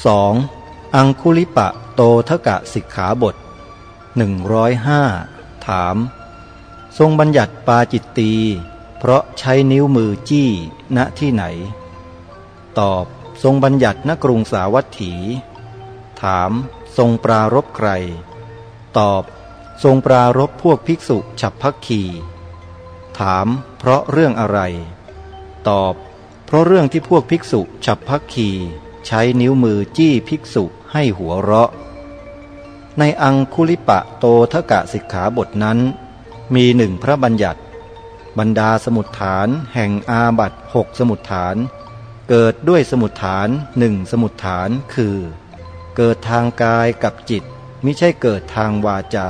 2. อังคุลิปะโตทกะสิกขาบท 105 ถาม ทรงบัญญัติปาจิตตี เพราะใช้นิ้วมือจี้ณที่ไหน ตอบทรงบัญญัติณกรุงสาวัตถี ถาม ทรงปรารบใคร ตอบ ทรงปรารบพวกภิกษุฉับพักคีถาม เพราะเรื่องอะไร ตอบ เพราะเรื่องที่พวกภิกษุฉับพักคี ใช้นิ้วมือจี้ภิกษุให้หัวเราะ ในอังคุลิปะโตทกะสิกขาบทนั้น มีหนึ่งพระบัญญัติ บรรดาสมุดฐานแห่งอาบัตหกสมุดฐาน เกิดด้วยสมุดฐานหนึ่งสมุดฐานคือ เกิดทางกายกับจิต มิใช่เกิดทางวาจา